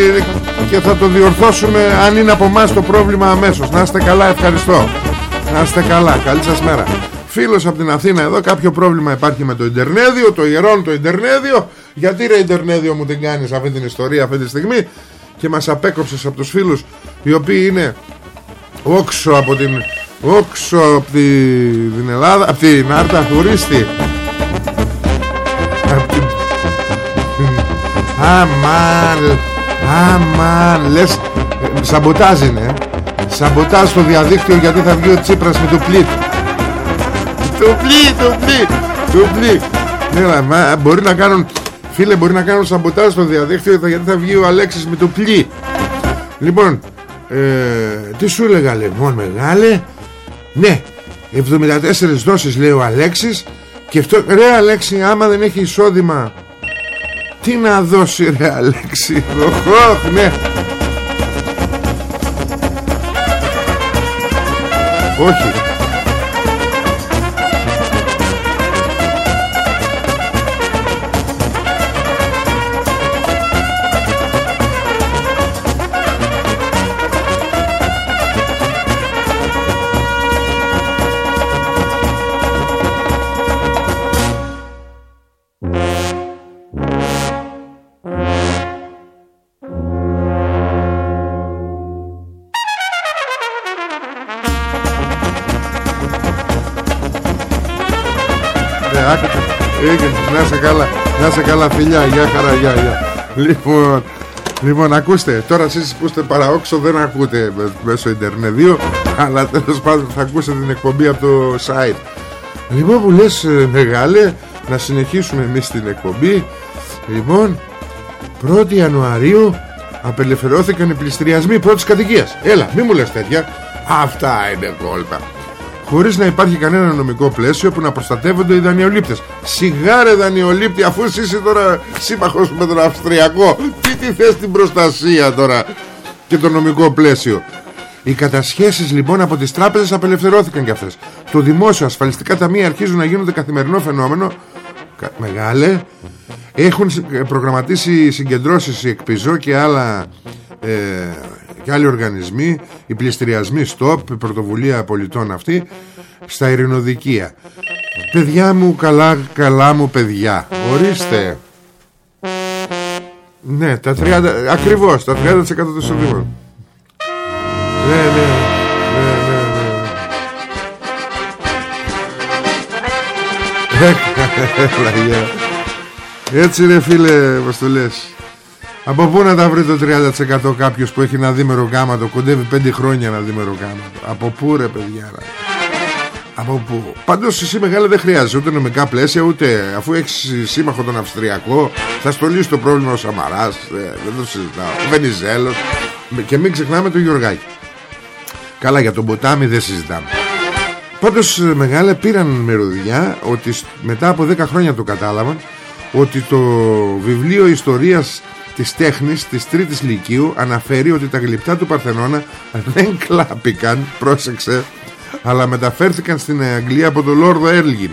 Speaker 1: και θα το διορθώσουμε Αν είναι από εμάς το πρόβλημα αμέσως. Να είστε καλά ευχαριστώ. Να είστε καλά. Καλή σας μέρα Φίλος από την Αθήνα εδώ κάποιο πρόβλημα υπάρχει με το Ιντερνέδιο Το ιερόν το Ιντερνέδιο. Γιατί ρε Ιντερνέδιο μου την κάνεις αυτή την ιστορία αυτή τη στιγμή; Και μας απέκοψες από τους φίλους Οι οποίοι είναι όξω από την Όξω από την Ελλάδα Από την Άρτα Χουρίστη Αμάν Αμάν Λες Σαμποτάζ είναι Σαμποτάζ στο διαδίκτυο γιατί θα βγει ο Τσίπρας με το πλήτ Το πλήτ Το πλήτ Το πλήτ ναι, μα, μπορεί να κάνουν Φίλε μπορεί να κάνουν σαμποτάζ στο διαδίκτυο γιατί θα βγει ο Αλέξης με το πλή Λοιπόν ε, Τι σου έλεγα λοιπόν μεγάλε; Ναι 74 δόσεις λέει ο Αλέξης. Και αυτό ρε Αλέξη άμα δεν έχει εισόδημα Τι να δώσει ρε Αλέξη; Οχ ναι. Όχι φιλιά, γεια χαρά, γεια, γεια. Λοιπόν, λοιπόν, ακούστε, τώρα εσείς που είστε παραόξο δεν ακούτε μέσω Ιντερνεδίου, αλλά τέλος πάντων θα ακούσετε την εκπομπή από το site. Λοιπόν που λες ε, μεγάλε, να συνεχίσουμε εμείς την εκπομπή. Λοιπόν, 1η Ιανουαρίου απελευθερώθηκαν οι πληστηριασμοί πρώτης κατοικίας. Έλα, μη μου λες τέτοια. Αυτά είναι κόλπα χωρίς να υπάρχει κανένα νομικό πλαίσιο που να προστατεύονται οι δανειολήπτες. Σιγάρε δανειολήπτη αφού είσαι τώρα σύμμαχος με τον Αυστριακό. Τι τη θες την προστασία τώρα και το νομικό πλαίσιο. Οι κατασχέσεις λοιπόν από τις τράπεζες απελευθερώθηκαν κι αυτές. Το δημόσιο ασφαλιστικά ταμεία αρχίζουν να γίνονται καθημερινό φαινόμενο. Μεγάλε. Έχουν προγραμματίσει συγκεντρώσεις η Εκπιζό και άλλα ε, και άλλοι οργανισμοί, οι πληστηριασμοί stop, η πρωτοβουλία πολιτών αυτή, στα ειρηνοδικεία. Παιδιά μου, καλά, καλά μου παιδιά. Ορίστε. Ναι, τα 30, ακριβώς, τα 30% του εισοδήματος. Ναι, ναι, ναι, ναι, ναι. Έτσι ρε φίλε, πως το λες. Από πού να τα βρει το 30% κάποιος που έχει ένα δίμερο γάματο Κοντεύει 5 χρόνια ένα δίμερο γάματο Από πού ρε παιδιά Από πού Πάντως εσύ μεγάλα δεν χρειάζεσαι ούτε νομικά πλαίσια Ούτε αφού έχεις σύμμαχο τον Αυστριακό Θα στο λύσει το πρόβλημα ο Σαμαράς ε, Δεν το συζητάω. Ο Βενιζέλος. Και μην ξεχνάμε τον Γιωργάκη. Καλά για τον ποτάμι δεν συζητάμε. Πάντως ε, μεγάλα πήραν μεροδιά Ότι μετά από 10 χρόνια το κατάλαβαν Ότι το βιβλίο ιστορίας της τέχνης της τρίτης λυκείου αναφέρει ότι τα γλυπτά του Παρθενώνα δεν κλάπηκαν, πρόσεξε, αλλά μεταφέρθηκαν στην Αγγλία από τον Λόρδο Έρλγιν.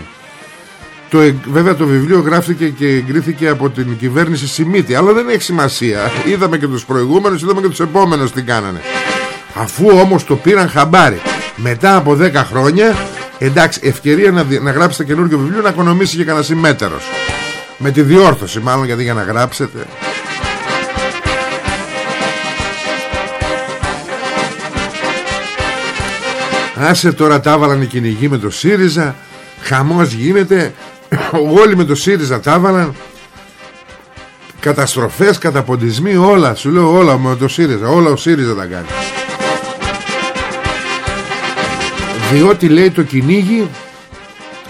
Speaker 1: Το, βέβαια το βιβλίο γράφτηκε και εγκρίθηκε από την κυβέρνηση Σιμίτη Αλλά δεν έχει σημασία. Είδαμε και τους προηγούμενους Είδαμε και τους επόμενους τι κάνανε. Αφού όμως το πήραν χαμπάρι Μετά από 10 χρόνια Εντάξει ευκαιρία να, να γράψετε καινούργιο βιβλίο Να οικονομήσει και κανένα συμμέτερος. Με τη διόρθωση μάλλον γιατί για να γράψετε Άσε τώρα τα έβαλαν οι κυνηγοί με το ΣΥΡΙΖΑ. Χαμός γίνεται. Όλοι με το ΣΥΡΙΖΑ τα έβαλαν. Καταστροφές, καταποντισμοί Όλα, σου λέω όλα με το ΣΥΡΙΖΑ. Όλα ο ΣΥΡΙΖΑ τα κάνει. Διότι λέει το κυνήγι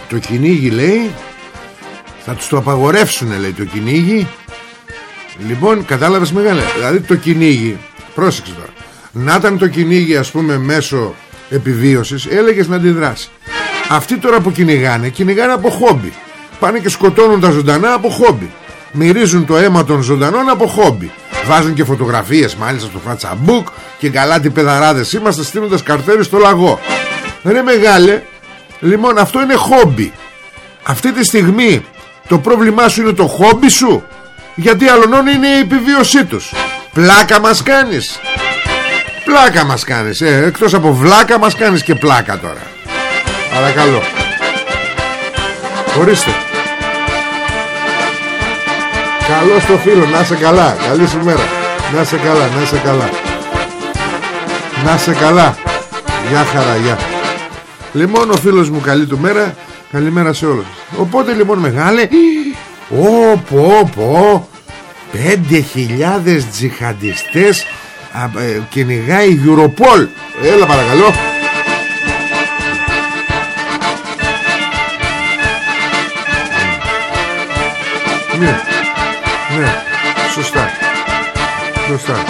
Speaker 1: Το κυνήγι λέει Θα τους το απαγορεύσουν λέει το κυνήγι. Λοιπόν κατάλαβες μεγάλε. Δηλαδή το κυνήγι Πρόσεξε τώρα. Να ήταν το κυνήγι ας πούμε μέσο επιβίωσης έλεγες να αντιδράσει. Αυτοί τώρα που κυνηγάνε Κυνηγάνε από χόμπι. Πάνε και σκοτώνουν τα ζωντανά από χόμπι. Μυρίζουν το αίμα των ζωντανών από χόμπι. Βάζουν και φωτογραφίες μάλιστα στο φατσαμπούκ Και καλά τι παιδαράδες είμαστε στήνοντας καρτέρι στο λαγό. Ρε μεγάλε Λοιπόν αυτό είναι χόμπι. Αυτή τη στιγμή το πρόβλημά σου είναι το χόμπι σου; Γιατί αλλονών είναι η επιβίωσή τους. Πλάκα μας κάνεις Πλάκα μας κάνεις ε, Εκτός από βλάκα μας κάνεις και πλάκα τώρα. Παρακαλώ. Ορίστε. Καλό στο φίλο Να σε καλά. Καλή σου μέρα. Να σε καλά Να σε καλά. Να σε καλά. Γεια χαρά Γεια. Λοιπόν ο φίλος μου καλή του μέρα. Καλημέρα σε όλους. Οπότε λοιπόν μεγάλε Ω πω πω Πέντε χιλιάδες τζιχαντιστές ε, Κυνηγάει Europol Έλα παρακαλώ Ναι Ναι Σωστά Σωστά ναι.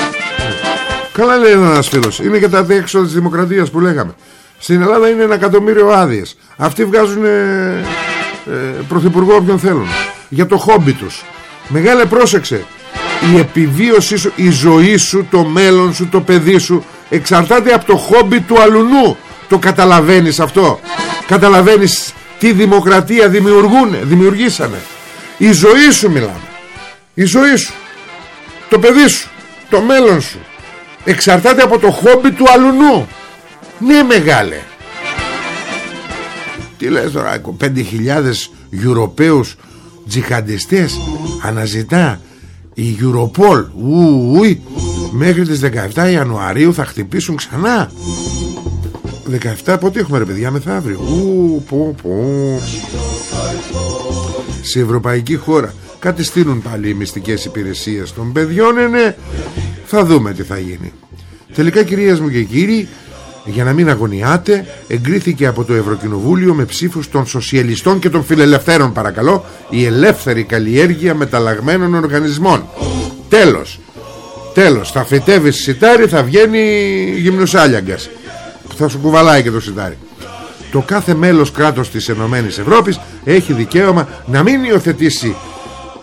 Speaker 1: Καλά λέει ένας φίλος Είναι και τα διέξοδα της δημοκρατίας που λέγαμε στην Ελλάδα είναι ένα εκατομμύριο άδειες. Αυτοί βγάζουν ε, ε, πρωθυπουργό όποιον θέλουν. Για το χόμπι τους. Μεγάλε πρόσεξε. Η επιβίωσή σου, η ζωή σου, το μέλλον σου, το παιδί σου εξαρτάται από το χόμπι του αλουνού. Το καταλαβαίνεις αυτό; Καταλαβαίνεις τι δημοκρατία δημιουργούν, δημιουργήσανε; Η ζωή σου μιλάμε. Η ζωή σου. Το παιδί σου. Το μέλλον σου. Εξαρτάται από το χόμπι του αλουνού. Ναι μεγάλε Τι λες τώρα 5.000 Ευρωπαίους τζιχαντιστές Αναζητά η Europol ουι, Μέχρι τις 17 Ιανουαρίου θα χτυπήσουν ξανά. 17 πότε έχουμε ρε παιδιά μεθαύριο. Ου, πω, πω. Σε ευρωπαϊκή χώρα Κάτι στείλουν πάλι οι μυστικές υπηρεσίες των παιδιών είναι Θα δούμε τι θα γίνει. Τελικά κυρίες μου και κύριοι για να μην αγωνιάτε εγκρίθηκε από το Ευρωκοινοβούλιο με ψήφους των σοσιαλιστών και των φιλελευθέρων παρακαλώ η ελεύθερη καλλιέργεια μεταλλαγμένων οργανισμών. Τέλος. Τέλος. Θα φυτεύεις σιτάρι θα βγαίνει γυμνοσάλιαγκας. Θα σου κουβαλάει και το σιτάρι. Το κάθε μέλος κράτος της Ενωμένης Ευρώπης έχει δικαίωμα να μην υιοθετήσει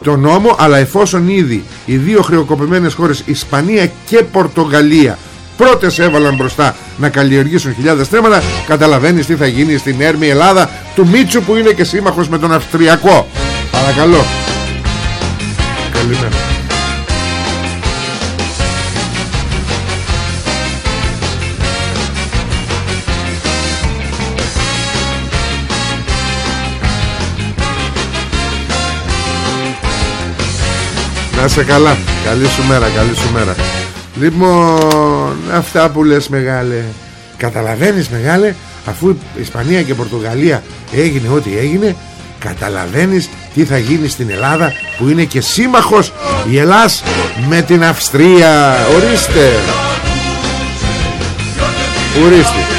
Speaker 1: το νόμο αλλά εφόσον ήδη οι δύο χρεοκοπημένες χώρες Ισπανία και Πορτογαλία πρώτες έβαλαν μπροστά να καλλιεργήσουν χιλιάδες θέματα καταλαβαίνεις τι θα γίνει στην έρμη Ελλάδα του Μίτσου που είναι και σύμμαχος με τον Αυστριακό. Παρακαλώ. Καλημέρα. Να σε καλά. Καλή σου μέρα Καλή σου μέρα Λοιπόν Αυτά που λες μεγάλε. Καταλαβαίνεις μεγάλε Αφού η Ισπανία και η Πορτογαλία Έγινε ό,τι έγινε Καταλαβαίνεις τι θα γίνει στην Ελλάδα Που είναι και σύμμαχος Η Ελλάς με την Αυστρία. Ορίστε. Ορίστε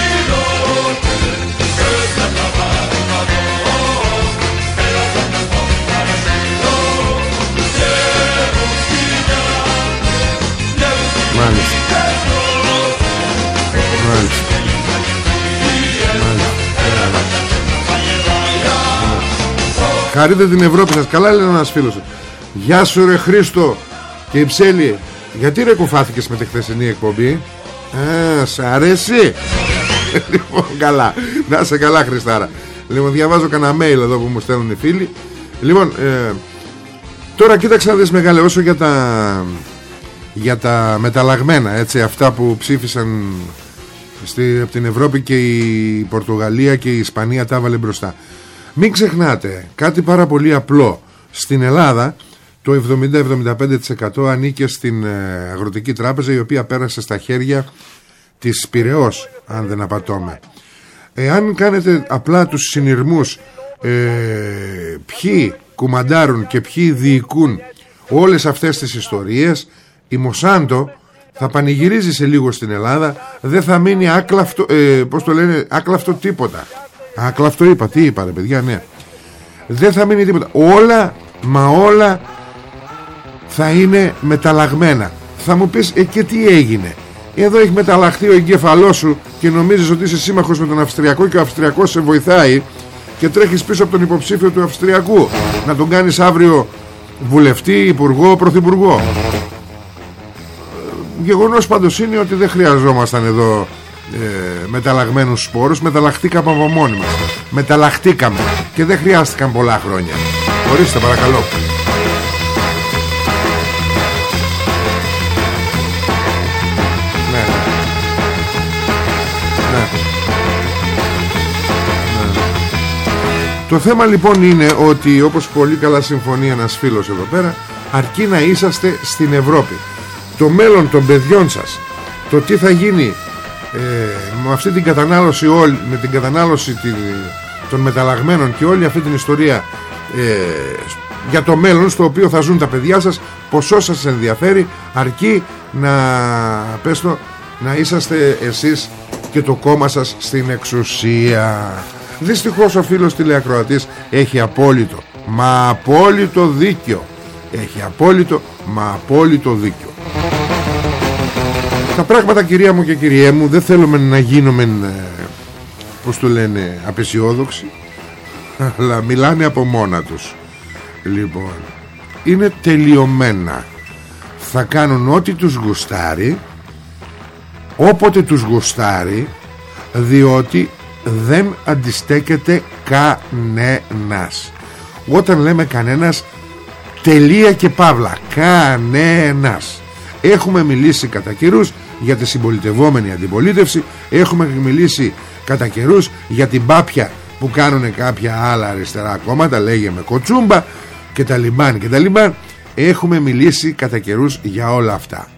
Speaker 1: Χαρείτε την Ευρώπη σας Καλά λέει ένας φίλος Γεια σου ρε Χρήστο. Και η Γιατί ρε κουφάθηκες με τη χθεσινή εκπομπή; Α, σ' αρέσει. Λοιπόν καλά. Να σε καλά Χριστάρα. Λοιπόν διαβάζω κανένα mail εδώ που μου στέλνουν οι φίλοι. Λοιπόν ε, Τώρα κοίταξα να δεις μεγάλε όσο για τα Για τα μεταλλαγμένα έτσι Αυτά που ψήφισαν στη, Από την Ευρώπη και η Πορτογαλία και η Ισπανία τα έβαλε μπροστά μην ξεχνάτε κάτι πάρα πολύ απλό. Στην Ελλάδα το 70-75% ανήκε στην ε, Αγροτική Τράπεζα η οποία πέρασε στα χέρια της Πυραιός αν δεν απατώμε. Εάν κάνετε απλά τους συνειρμούς ε, ποιοι κουμαντάρουν και ποιοι διοικούν όλες αυτές τις ιστορίες η Μοσάντο θα πανηγυρίζει σε λίγο στην Ελλάδα δεν θα μείνει άκλαυτο, ε, πώς το λένε, άκλαυτο τίποτα Άκλα αυτό είπα, τι είπα ρε παιδιά, ναι. Δεν θα μείνει τίποτα. Όλα, μα όλα θα είναι μεταλλαγμένα. Θα μου πεις, ε, και τι έγινε; εδώ έχει μεταλλαχθεί ο εγκέφαλός σου και νομίζεις ότι είσαι σύμμαχος με τον Αυστριακό και ο Αυστριακός σε βοηθάει και τρέχεις πίσω από τον υποψήφιο του Αυστριακού να τον κάνεις αύριο βουλευτή, υπουργό, πρωθυπουργό γεγονός πάντως είναι ότι δεν χρειαζόμασταν εδώ ε, μεταλλαγμένους σπόρους. Μεταλλαχτήκαμε από μόνοι μας. Μεταλλαχτήκαμε. Και δεν χρειάστηκαν πολλά χρόνια. Ορίστε παρακαλώ. Ναι, ναι. Ναι. Το θέμα λοιπόν είναι ότι όπως πολύ καλά συμφωνεί ένας φίλος εδώ πέρα αρκεί να είσαστε στην Ευρώπη. Το μέλλον των παιδιών σας. Το τι θα γίνει ε, με αυτή την κατανάλωση όλη, με την κατανάλωση των μεταλλαγμένων και όλη αυτή την ιστορία ε, για το μέλλον στο οποίο θα ζουν τα παιδιά σας ποσό σας ενδιαφέρει αρκεί να πες να είσαστε εσείς και το κόμμα σας στην εξουσία. Δυστυχώς ο φίλος τηλεακροατής έχει απόλυτο μα απόλυτο δίκιο. Έχει απόλυτο μα απόλυτο δίκιο τα πράγματα κυρία μου και κυριέ μου δεν θέλουμε να γίνουμε ε, πως το λένε απεσιόδοξοι αλλά μιλάνε από μόνα τους. Λοιπόν είναι τελειωμένα. Θα κάνουν ό,τι τους γουστάρει όποτε τους γουστάρει διότι δεν αντιστέκεται κανένας. Όταν λέμε κανένας τελεία και παύλα κανένας. Έχουμε μιλήσει κατά καιρούς για τη συμπολιτευόμενη αντιπολίτευση. Έχουμε μιλήσει κατά καιρούς για την πάπια που κάνουν κάποια άλλα αριστερά κόμματα λέγε με κοτσούμπα και τα λιμπάν και τα λιμπάν. Έχουμε μιλήσει κατά καιρούς για όλα αυτά.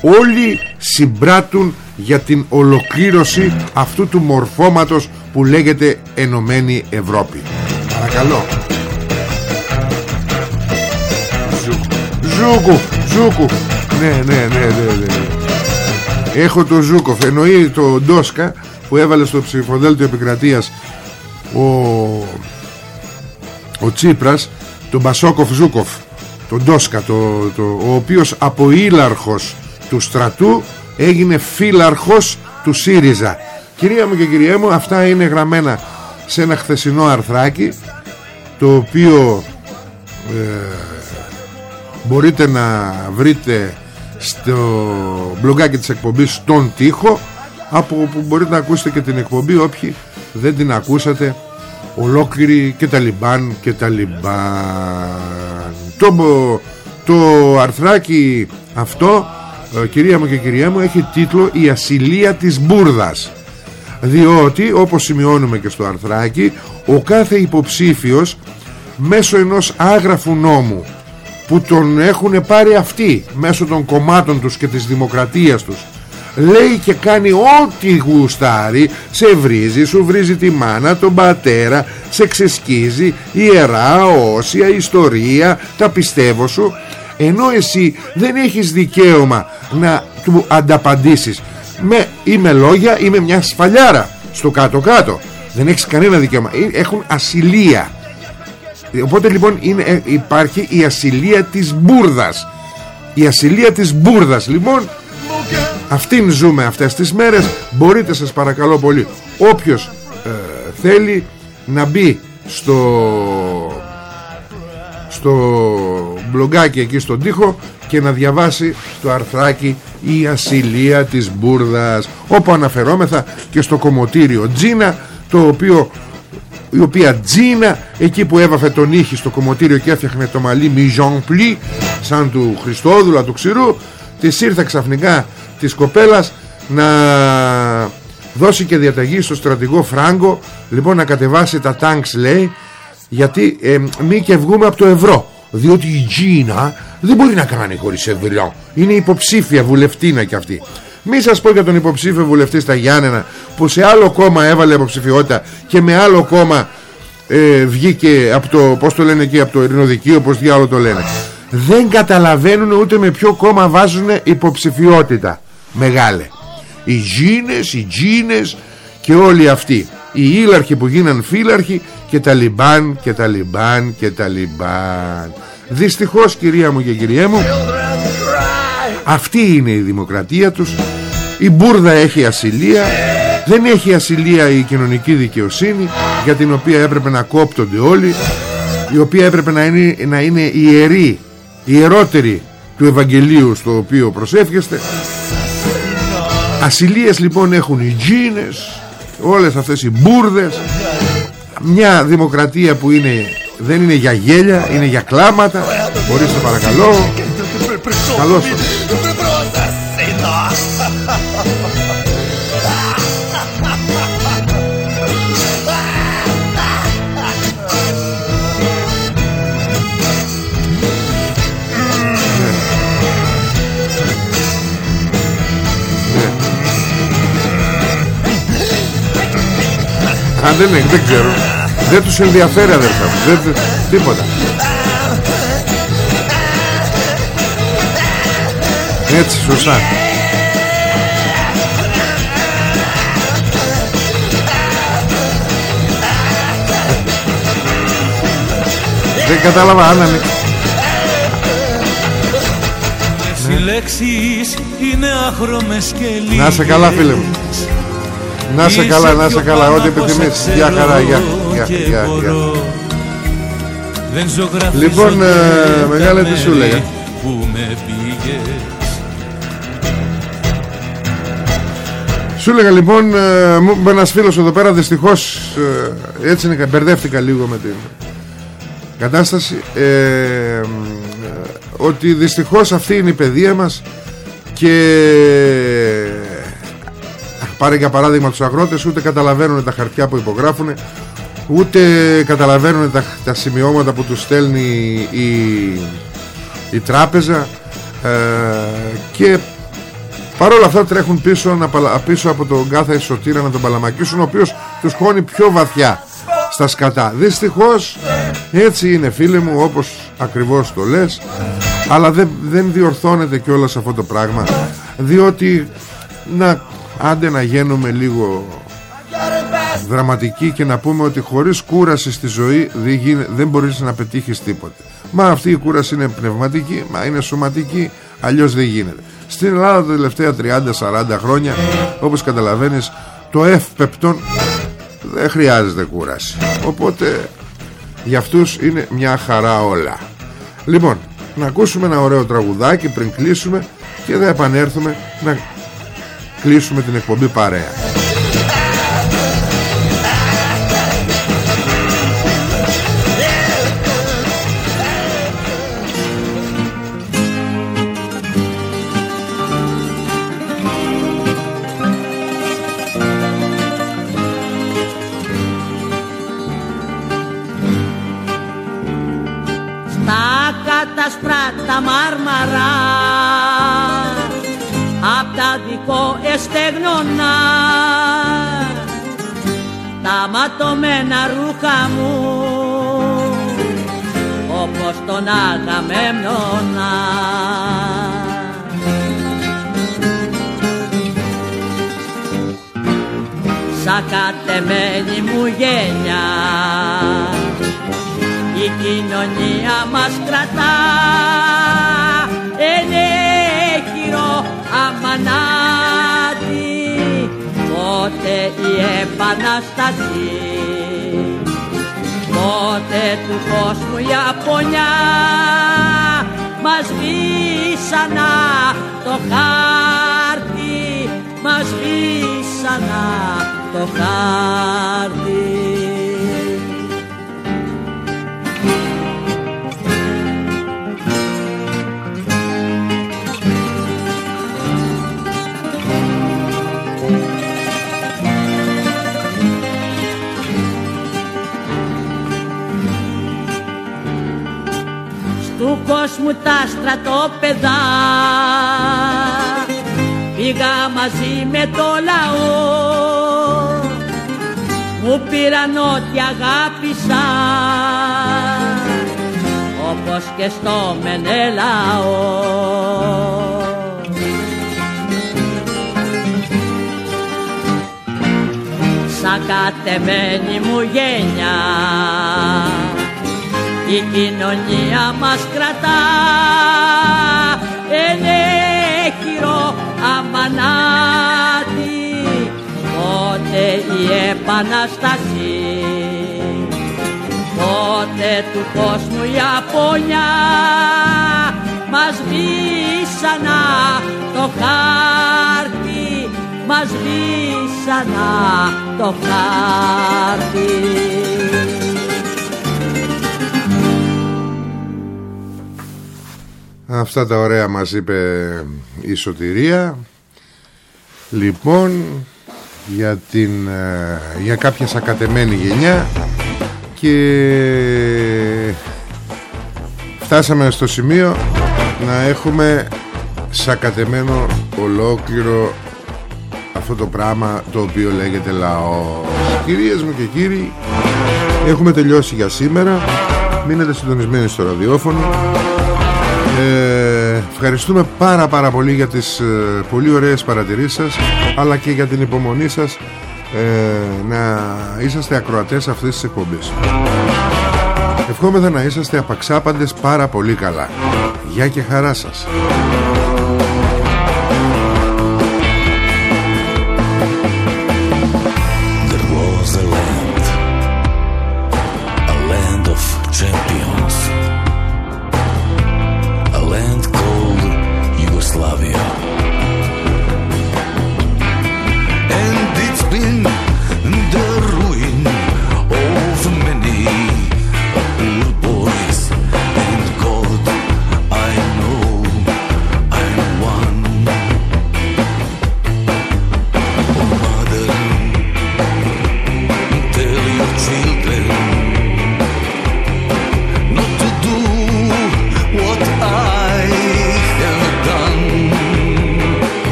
Speaker 1: Όλοι συμπράττουν για την ολοκλήρωση αυτού του μορφώματος που λέγεται Ενωμένη Ευρώπη. Παρακαλώ. Ζούκου, Ζούκου ναι, ναι, ναι, ναι, ναι. Έχω το Ζούκοφ Εννοεί το Ντόσκα που έβαλε στο ψηφοδέλτιο επικρατείας ο, ο Τσίπρας τον Μπασόκοφ Ζούκοφ τον Ντόσκα το, το, ο οποίος από ήλαρχος του στρατού έγινε φύλαρχος του ΣΥΡΙΖΑ. Κυρία μου και κυρία μου αυτά είναι γραμμένα σε ένα χθεσινό αρθράκι το οποίο ε, μπορείτε να βρείτε στο μπλογκάκι της εκπομπής στον τοίχο από που μπορείτε να ακούσετε και την εκπομπή όποιοι δεν την ακούσατε ολόκληρη και τα λιμπάν και τα λιμπάν. Το, το αρθράκι αυτό ε, κυρία μου και κυρία μου έχει τίτλο «Η ασυλία της μπουρδας» διότι όπως σημειώνουμε και στο αρθράκι ο κάθε υποψήφιος μέσω ενός άγραφου νόμου που τον έχουν πάρει αυτοί μέσω των κομμάτων τους και της δημοκρατίας τους. Λέει και κάνει ό,τι γουστάρει σε βρίζει, σου βρίζει τη μάνα, τον πατέρα σε ξεσκίζει ιερά, όσια, ιστορία τα πιστεύω σου. Ενώ εσύ δεν έχεις δικαίωμα να του ανταπαντήσεις. Με, ή με λόγια ή με μια σφαλιάρα στο κάτω κάτω δεν έχεις κανένα δικαίωμα. Ε, έχουν ασυλία Οπότε λοιπόν είναι, ε, υπάρχει η ασυλία της μπουρδας Η ασυλία της μπουρδας Λοιπόν. Αυτήν ζούμε αυτές τις μέρες. Μπορείτε σας παρακαλώ πολύ Όποιος ε, θέλει να μπει στο στο μπλογκάκι εκεί στον τοίχο και να διαβάσει το αρθράκι η ασυλία της μπουρδας όπου αναφερόμεθα και στο κομμωτήριο Τζίνα το οποίο η οποία Τζίνα εκεί που έβαφε τον ήχη στο κομμωτήριο και έφτιαχνε το μαλλί Μιζον Πλή σαν του Χριστόδουλα του Ξηρού της ήρθε ξαφνικά της κοπέλας να δώσει και διαταγή στο στρατηγό Φράγκο λοιπόν να κατεβάσει τα τάγκς λέει γιατί ε, μη και βγούμε από το ευρώ διότι η Τζίνα δεν μπορεί να κάνει χωρίς ευρώ. Είναι υποψήφια βουλευτήνα κι αυτή μη σας πω για τον υποψήφιο βουλευτή στα Γιάννενα που σε άλλο κόμμα έβαλε υποψηφιότητα και με άλλο κόμμα ε, βγήκε από το, πώς το λένε εκεί, από το Ειρηνοδικείο, πώς διάλογο το λένε. Δεν καταλαβαίνουν ούτε με ποιο κόμμα βάζουν υποψηφιότητα μεγάλε. Οι Τζίνες, οι Τζίνες και όλοι αυτοί. Οι ήλαρχοι που γίναν φύλαρχοι και τα λιμπάν και τα λιμπάν και τα λιμπάν. Δυστυχώς κυρία μου και κυριέ μου αυτή είναι η δημοκρατία τους η μπουρδα έχει ασυλία δεν έχει ασυλία η κοινωνική δικαιοσύνη για την οποία έπρεπε να κόπτονται όλοι η οποία έπρεπε να είναι, να είναι ιερή ιερότερη του Ευαγγελίου στο οποίο προσεύχεστε. Ασυλίες λοιπόν έχουν οι τζίνες όλες αυτές οι μπουρδες. Μια δημοκρατία που είναι, δεν είναι για γέλια είναι για κλάματα. Μπορείτε παρακαλώ. Καλώς Αν δεν, δεν ξέρω. Δεν τους ενδιαφέρει αδερφά μου. Δεν, Τίποτα. Έτσι σωστά Δεν κατάλαβα Άννα Να σε καλά φίλε μου. να σε καλά, να σε καλά, ό,τι επιθυμείς. Γεια χαρά, γεια, γεια, γεια, Λοιπόν, ε, μεγάλε τι σου λέγα Σου έλεγα λοιπόν ε, μου ένας φίλος εδώ πέρα δυστυχώς ε, έτσι είναι μπερδεύτηκα λίγο με την κατάσταση ε, ε, ότι δυστυχώς αυτή είναι η παιδεία μας και Πάρε για παράδειγμα τους αγρότες ούτε καταλαβαίνουν τα χαρτιά που υπογράφουν ούτε καταλαβαίνουν τα, τα σημειώματα που τους στέλνει η, η τράπεζα ε, και παρόλα αυτά τρέχουν πίσω, πίσω από τον κάθε σωτήρα να τον παλαμακίσουν ο οποίος τους χώνει πιο βαθιά στα σκατά. Δυστυχώς έτσι είναι φίλε μου όπως ακριβώς το λες. Αλλά δεν, δεν διορθώνεται κιόλας αυτό το πράγμα διότι να άντε να γίνουμε λίγο δραματικοί και να πούμε ότι χωρίς κούραση στη ζωή δεν, δεν μπορείς να πετύχεις τίποτε. Μα αυτή η κούραση είναι πνευματική μα είναι σωματική αλλιώς δεν γίνεται. Στην Ελλάδα τα τελευταία 30-40 χρόνια όπως καταλαβαίνεις το εύπεπτον δεν χρειάζεται κούραση. Οπότε για αυτούς είναι μια χαρά όλα. Λοιπόν να ακούσουμε ένα ωραίο τραγουδάκι πριν κλείσουμε και θα επανέλθουμε να κλείσουμε την εκπομπή παρέα
Speaker 2: δικό εστεγνώνα τα ματωμένα ρούχα μου όπως τον Αγαμέμνονα Σαν κατεμένη μου γένια η κοινωνία μας κρατά. Ενέχειρο αμανάτι πότε η επανάσταση. Πότε του κόσμου η απονιά μας βίσανα το χάρτη μας βίσανα το χάρτη κόσμου τα στρατόπεδα. Πήγα μαζί με το λαό. Μου πήραν ό,τι αγάπησα. Όπως και στο Μενέλαο σαν κατεμένη μου γένια η κοινωνία μας κρατά. Ενέχειρο άμα θανάτη πότε η επαναστασία πότε του κόσμου η απόνια μας βίσανα το χάρτη μας βίσανα το χάρτη
Speaker 1: Αυτά τα ωραία μας είπε η Σωτηρία. Λοιπόν για, την, ε, για κάποια σακατεμένη γενιά και φτάσαμε στο σημείο να έχουμε σακατεμένο ολόκληρο αυτό το πράγμα το οποίο λέγεται λαός. Κυρίες μου και κύριοι έχουμε τελειώσει για σήμερα. Μείνετε συντονισμένοι στο ραδιόφωνο ε, ευχαριστούμε πάρα πάρα πολύ για τις ε, πολύ ωραίες παρατηρήσεις σας αλλά και για την υπομονή σας ε, να είσαστε ακροατές αυτής της εκπομπής. Ευχόμεθα να είσαστε απαξάπαντες πάρα πολύ καλά. Γεια και χαρά σας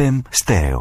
Speaker 3: FM Stereo.